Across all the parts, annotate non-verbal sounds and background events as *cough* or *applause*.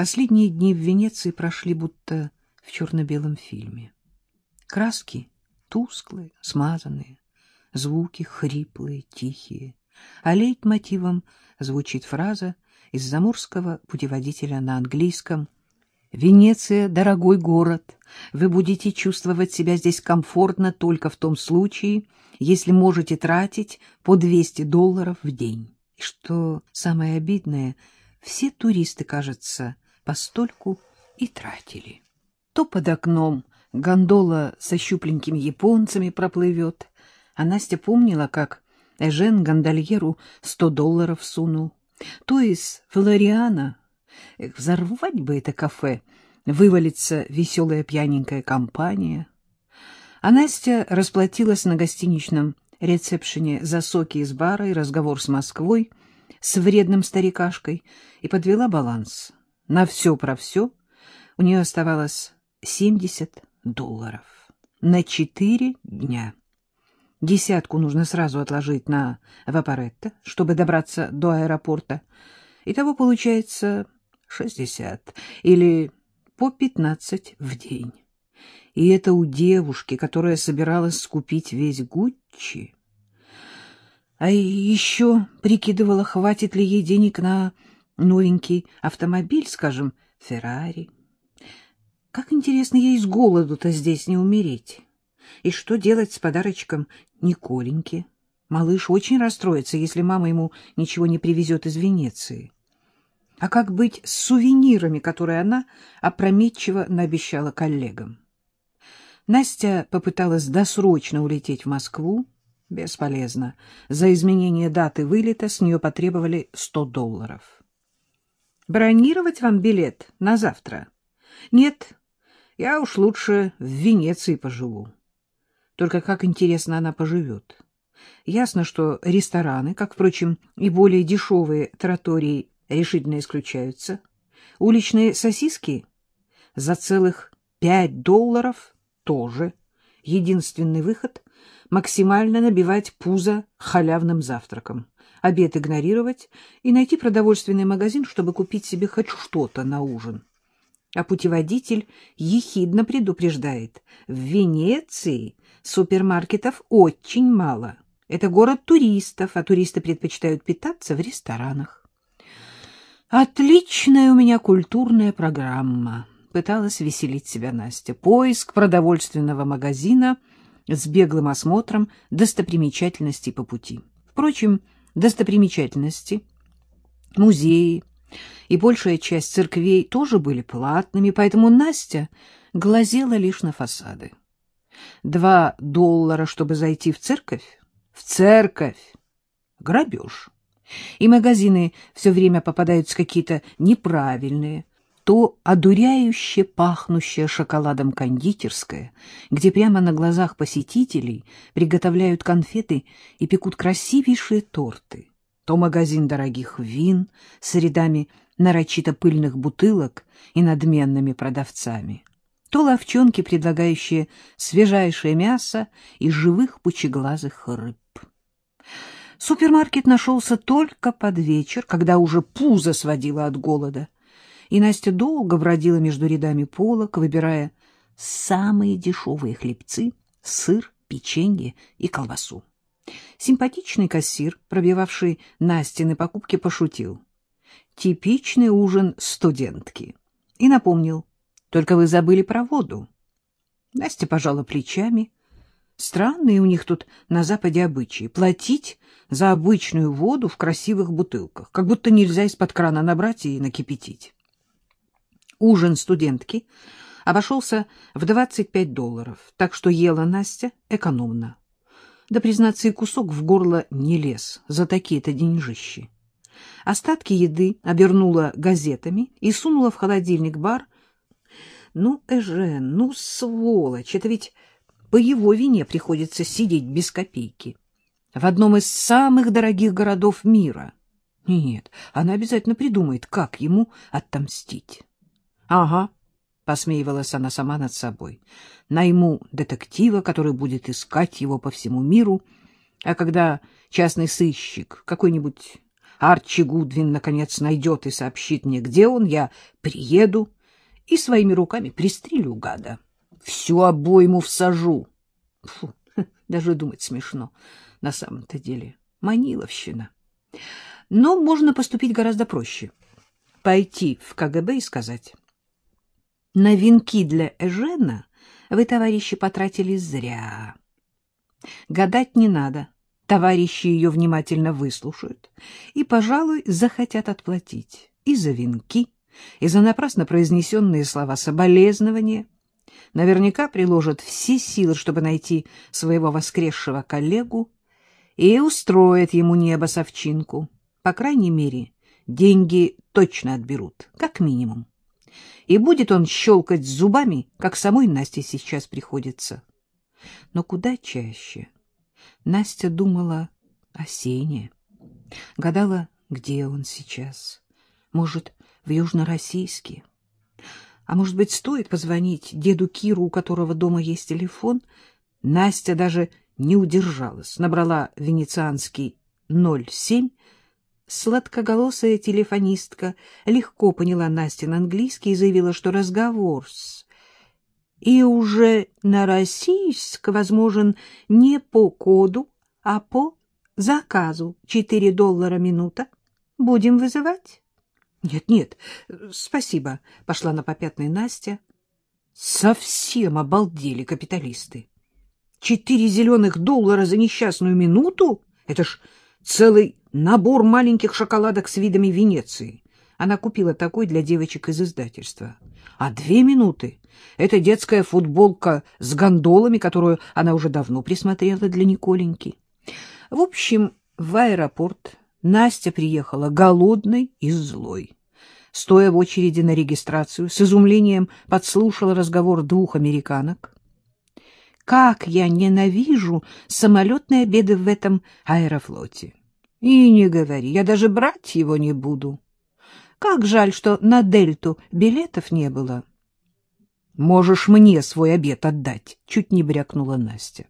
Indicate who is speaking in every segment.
Speaker 1: Последние дни в Венеции прошли будто в черно-белом фильме. Краски тусклые, смазанные, звуки хриплые, тихие, а лейтмотивом звучит фраза из заморского путеводителя на английском «Венеция — дорогой город. Вы будете чувствовать себя здесь комфортно только в том случае, если можете тратить по 200 долларов в день». И что самое обидное, все туристы, кажется, постольку и тратили. То под окном гондола со щупленькими японцами проплывет, а Настя помнила, как Эжен гондольеру сто долларов сунул. То из Флориана, взорвать бы это кафе, вывалится веселая пьяненькая компания. А Настя расплатилась на гостиничном ресепшене за соки из бара и разговор с Москвой, с вредным старикашкой, и подвела баланс. На все про все у нее оставалось 70 долларов. На четыре дня. Десятку нужно сразу отложить на Вапоретто, чтобы добраться до аэропорта. Итого получается шестьдесят или по пятнадцать в день. И это у девушки, которая собиралась скупить весь Гуччи. А еще прикидывала, хватит ли ей денег на новенький автомобиль, скажем, Феррари. Как интересно ей с голоду-то здесь не умереть. И что делать с подарочком Николеньке? Малыш очень расстроится, если мама ему ничего не привезет из Венеции. А как быть с сувенирами, которые она опрометчиво наобещала коллегам? Настя попыталась досрочно улететь в Москву. Бесполезно. За изменение даты вылета с нее потребовали сто долларов. «Бронировать вам билет на завтра?» «Нет, я уж лучше в Венеции поживу». Только как интересно она поживет. Ясно, что рестораны, как, впрочем, и более дешевые тротории, решительно исключаются. Уличные сосиски за целых пять долларов тоже. Единственный выход — максимально набивать пузо халявным завтраком, обед игнорировать и найти продовольственный магазин, чтобы купить себе хоть что-то на ужин. А путеводитель ехидно предупреждает, в Венеции супермаркетов очень мало. Это город туристов, а туристы предпочитают питаться в ресторанах. Отличная у меня культурная программа. Пыталась веселить себя Настя. Поиск продовольственного магазина с беглым осмотром достопримечательностей по пути. Впрочем, достопримечательности, музеи, и большая часть церквей тоже были платными, поэтому Настя глазела лишь на фасады. Два доллара, чтобы зайти в церковь? В церковь! Грабеж. И магазины все время попадаются какие-то неправильные, то одуряюще пахнущее шоколадом кондитерское, где прямо на глазах посетителей приготовляют конфеты и пекут красивейшие торты, то магазин дорогих вин с рядами нарочито пыльных бутылок и надменными продавцами, то ловчонки, предлагающие свежайшее мясо и живых пучеглазых рыб. Супермаркет нашелся только под вечер, когда уже пузо сводило от голода, и Настя долго бродила между рядами полок, выбирая самые дешевые хлебцы, сыр, печенье и колбасу. Симпатичный кассир, пробивавший Настины покупки, пошутил. Типичный ужин студентки. И напомнил. Только вы забыли про воду. Настя пожала плечами. Странные у них тут на Западе обычаи. Платить за обычную воду в красивых бутылках. Как будто нельзя из-под крана набрать и накипятить. Ужин студентки обошелся в 25 долларов, так что ела Настя экономно. Да, признаться, и кусок в горло не лез за такие-то деньжищи. Остатки еды обернула газетами и сунула в холодильник бар. Ну, Эжен, ну, сволочь, это ведь по его вине приходится сидеть без копейки. В одном из самых дорогих городов мира. Нет, она обязательно придумает, как ему отомстить. Ага, посмеивалась она сама над собой. Найму детектива, который будет искать его по всему миру, а когда частный сыщик, какой-нибудь Арчи Гудвин наконец найдет и сообщит мне, где он, я приеду и своими руками пристрелю гада. Всю обойму всажу. Фу, *laughs* даже думать смешно на самом-то деле. Маниловщина. Но можно поступить гораздо проще. Пойти в КГБ и сказать. На венки для Эжена вы, товарищи, потратили зря. Гадать не надо. Товарищи ее внимательно выслушают и, пожалуй, захотят отплатить и за венки, и за напрасно произнесенные слова соболезнования. Наверняка приложат все силы, чтобы найти своего воскресшего коллегу и устроят ему небо совчинку. По крайней мере, деньги точно отберут, как минимум. И будет он щелкать зубами, как самой Насте сейчас приходится. Но куда чаще Настя думала о Сене, гадала, где он сейчас. Может, в Южно-Российске. А может быть, стоит позвонить деду Киру, у которого дома есть телефон? Настя даже не удержалась, набрала венецианский 07. Сладкоголосая телефонистка легко поняла Настин английский и заявила, что разговор с... И уже на российск возможен не по коду, а по заказу. Четыре доллара минута. Будем вызывать? Нет, нет, спасибо, пошла на попятный Настя. Совсем обалдели капиталисты. Четыре зеленых доллара за несчастную минуту? Это ж целый набор маленьких шоколадок с видами Венеции. Она купила такой для девочек из издательства. А две минуты — это детская футболка с гондолами, которую она уже давно присмотрела для Николеньки. В общем, в аэропорт Настя приехала голодной и злой. Стоя в очереди на регистрацию, с изумлением подслушала разговор двух американок. «Как я ненавижу самолетные обеды в этом аэрофлоте!» «И не говори, я даже брать его не буду. Как жаль, что на Дельту билетов не было». «Можешь мне свой обед отдать», — чуть не брякнула Настя.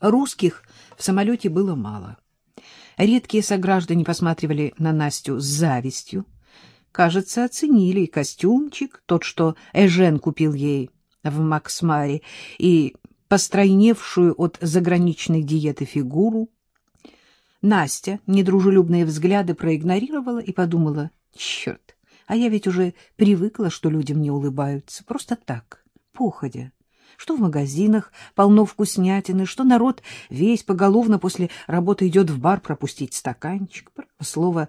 Speaker 1: Русских в самолете было мало. Редкие сограждане посматривали на Настю с завистью. Кажется, оценили и костюмчик, тот, что Эжен купил ей в Максмаре, и постройневшую от заграничной диеты фигуру. Настя недружелюбные взгляды проигнорировала и подумала, черт, а я ведь уже привыкла, что люди мне улыбаются, просто так, походя что в магазинах полно вкуснятины, что народ весь поголовно после работы идет в бар пропустить стаканчик. Слово,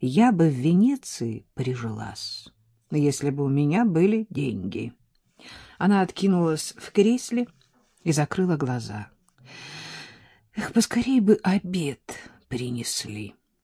Speaker 1: я бы в Венеции прижилась, если бы у меня были деньги. Она откинулась в кресле и закрыла глаза. Эх, поскорей бы обед принесли.